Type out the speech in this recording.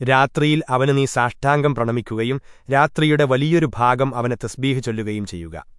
രാത്രിയിൽ അവന് നീ സാഷ്ടാംഗം പ്രണമിക്കുകയും രാത്രിയുടെ വലിയൊരു ഭാഗം അവനെ തസ്ബീഹ് ചൊല്ലുകയും ചെയ്യുക.